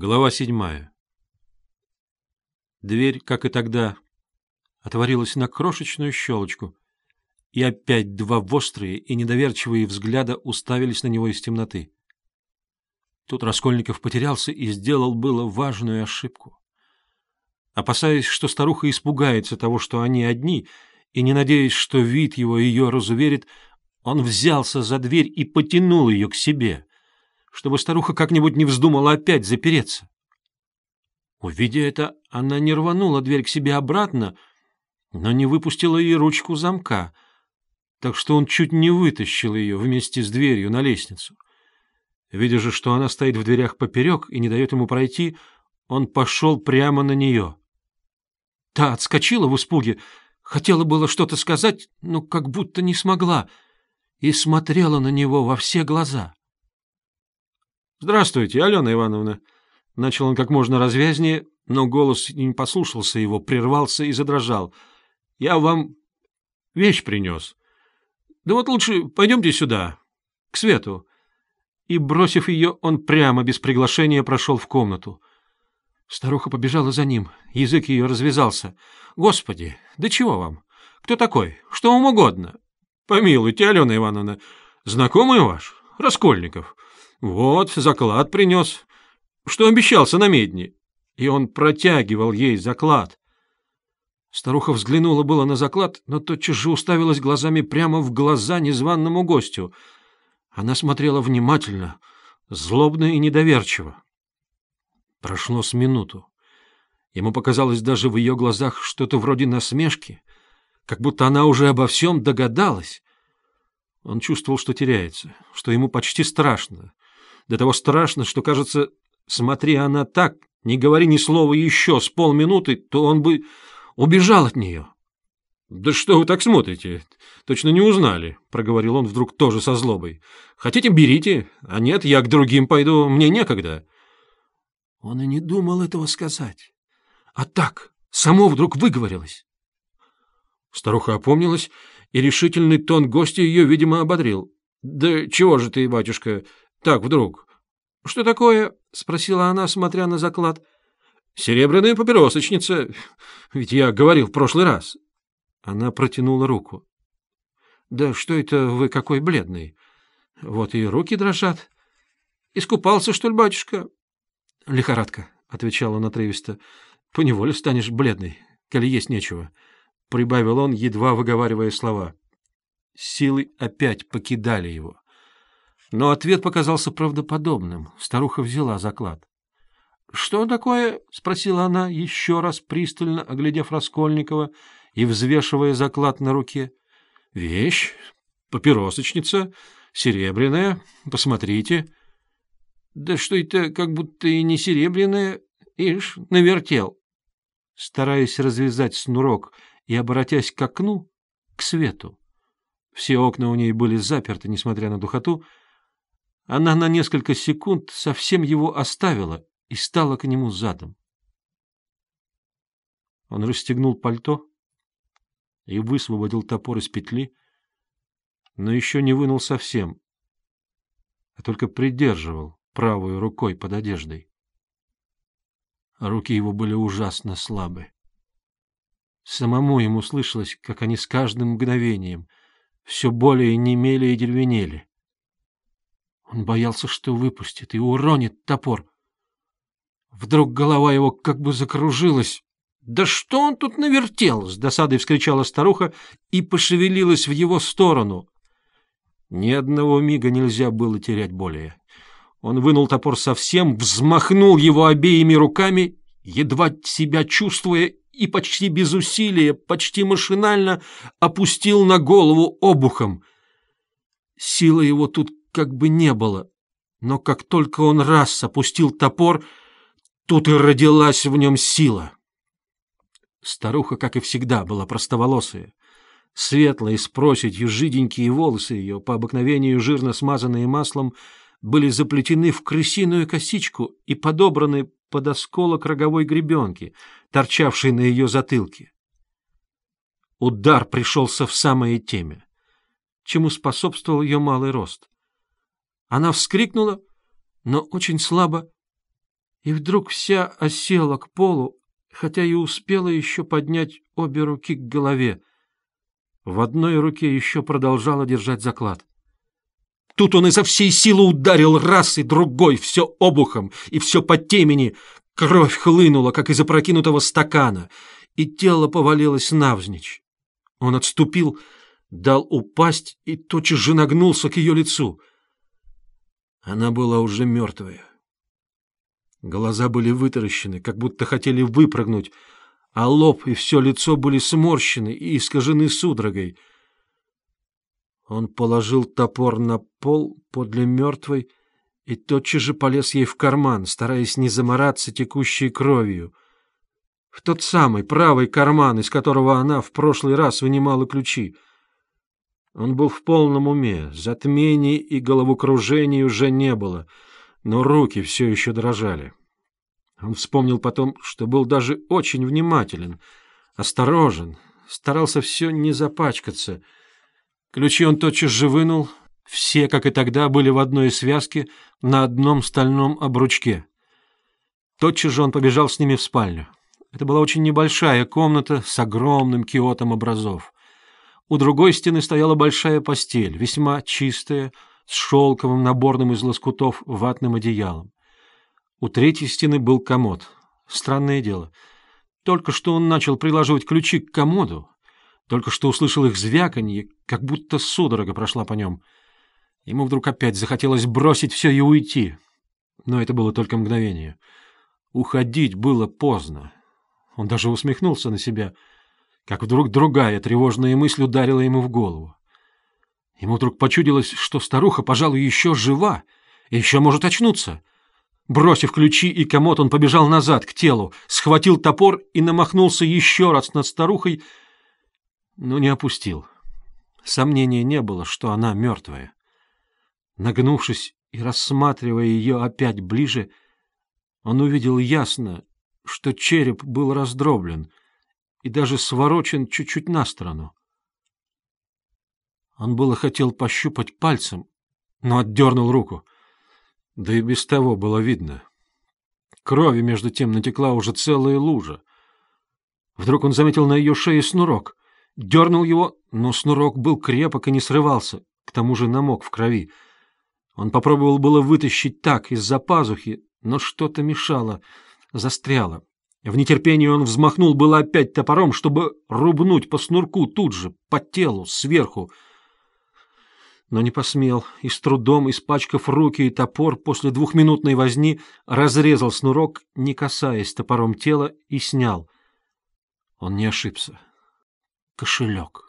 Глава седьмая. Дверь, как и тогда, отворилась на крошечную щелочку, и опять два острые и недоверчивые взгляда уставились на него из темноты. Тут Раскольников потерялся и сделал было важную ошибку. Опасаясь, что старуха испугается того, что они одни, и не надеясь, что вид его ее разуверит, он взялся за дверь и потянул ее к себе — чтобы старуха как-нибудь не вздумала опять запереться. Увидя это, она не рванула дверь к себе обратно, но не выпустила и ручку замка, так что он чуть не вытащил ее вместе с дверью на лестницу. Видя же, что она стоит в дверях поперек и не дает ему пройти, он пошел прямо на нее. Та отскочила в испуге, хотела было что-то сказать, но как будто не смогла, и смотрела на него во все глаза. — Здравствуйте, Алена Ивановна. Начал он как можно развязнее, но голос не послушался его, прервался и задрожал. — Я вам вещь принес. Да вот лучше пойдемте сюда, к свету. И, бросив ее, он прямо, без приглашения, прошел в комнату. Старуха побежала за ним, язык ее развязался. — Господи, да чего вам? Кто такой? Что вам угодно? — Помилуйте, Алена Ивановна, знакомый ваш? Раскольников. — вот, заклад принес. Что обещался на медне. И он протягивал ей заклад. Старуха взглянула было на заклад, но тотчас же уставилась глазами прямо в глаза незваному гостю. Она смотрела внимательно, злобно и недоверчиво. Прошло с минуту. Ему показалось даже в ее глазах что-то вроде насмешки, как будто она уже обо всем догадалась. Он чувствовал, что теряется, что ему почти страшно, до того страшно, что, кажется, смотри она так, не говори ни слова еще с полминуты, то он бы убежал от нее. — Да что вы так смотрите? Точно не узнали, — проговорил он вдруг тоже со злобой. — Хотите, берите, а нет, я к другим пойду, мне некогда. Он и не думал этого сказать. А так, само вдруг выговорилось. Старуха опомнилась, и решительный тон гостя ее, видимо, ободрил. — Да чего же ты, батюшка, так вдруг. — Что такое? — спросила она, смотря на заклад. — Серебряная папиросочница. Ведь я говорил в прошлый раз. Она протянула руку. — Да что это вы какой бледный? Вот и руки дрожат. — Искупался, что ли, батюшка? — Лихорадка, — отвечала она отрывисто. — Поневоле станешь бледный, коли есть нечего. — прибавил он, едва выговаривая слова. Силы опять покидали его. Но ответ показался правдоподобным. Старуха взяла заклад. — Что такое? — спросила она, еще раз пристально оглядев Раскольникова и взвешивая заклад на руке. — Вещь, папиросочница, серебряная, посмотрите. — Да что это, как будто и не серебряная, ишь, навертел. Стараясь развязать снурок и обратясь к окну, к свету. Все окна у ней были заперты, несмотря на духоту, — она на несколько секунд совсем его оставила и стала к нему задом. Он расстегнул пальто и высвободил топор из петли, но еще не вынул совсем, а только придерживал правой рукой под одеждой. Руки его были ужасно слабы. Самому ему слышалось, как они с каждым мгновением все более немели и деревенели. Он боялся, что выпустит и уронит топор. Вдруг голова его как бы закружилась. «Да что он тут навертел?» — с досадой вскричала старуха и пошевелилась в его сторону. Ни одного мига нельзя было терять более. Он вынул топор совсем, взмахнул его обеими руками, едва себя чувствуя и почти без усилия, почти машинально опустил на голову обухом. Сила его тут как бы не было. Но как только он раз опустил топор, тут и родилась в нем сила. Старуха, как и всегда, была простоволосая. Светлые, с проседью, жиденькие волосы ее, по обыкновению жирно смазанные маслом, были заплетены в крысиную косичку и подобраны под осколок роговой гребенки, торчавшей на ее затылке. Удар пришелся в самое темя, чему способствовал ее малый рост. Она вскрикнула, но очень слабо, и вдруг вся осела к полу, хотя и успела еще поднять обе руки к голове. В одной руке еще продолжала держать заклад. Тут он изо всей силы ударил раз и другой, все обухом и все по темени. Кровь хлынула, как из опрокинутого стакана, и тело повалилось навзничь. Он отступил, дал упасть и тотчас же нагнулся к ее лицу. Она была уже мертвая. Глаза были вытаращены, как будто хотели выпрыгнуть, а лоб и все лицо были сморщены и искажены судорогой. Он положил топор на пол подле мертвой и тотчас же полез ей в карман, стараясь не замораться текущей кровью. В тот самый правый карман, из которого она в прошлый раз вынимала ключи. Он был в полном уме, затмений и головокружений уже не было — но руки все еще дрожали. Он вспомнил потом, что был даже очень внимателен, осторожен, старался все не запачкаться. Ключи он тотчас же вынул, все, как и тогда, были в одной связке на одном стальном обручке. Тотчас же он побежал с ними в спальню. Это была очень небольшая комната с огромным киотом образов. У другой стены стояла большая постель, весьма чистая, с шелковым наборным из лоскутов ватным одеялом. У третьей стены был комод. Странное дело. Только что он начал прилаживать ключи к комоду, только что услышал их звяканье, как будто судорога прошла по нем. Ему вдруг опять захотелось бросить все и уйти. Но это было только мгновение. Уходить было поздно. Он даже усмехнулся на себя, как вдруг другая тревожная мысль ударила ему в голову. Ему вдруг почудилось, что старуха, пожалуй, еще жива и еще может очнуться. Бросив ключи и комод, он побежал назад, к телу, схватил топор и намахнулся еще раз над старухой, но не опустил. Сомнения не было, что она мертвая. Нагнувшись и рассматривая ее опять ближе, он увидел ясно, что череп был раздроблен и даже сворочен чуть-чуть на сторону. Он было хотел пощупать пальцем, но отдернул руку. Да и без того было видно. Крови между тем натекла уже целая лужа. Вдруг он заметил на ее шее снурок. Дернул его, но снурок был крепок и не срывался, к тому же намок в крови. Он попробовал было вытащить так из-за пазухи, но что-то мешало, застряло. В нетерпении он взмахнул было опять топором, чтобы рубнуть по снурку тут же, по телу, сверху — но не посмел, и с трудом, испачкав руки и топор, после двухминутной возни разрезал снурок, не касаясь топором тела, и снял. Он не ошибся. Кошелек.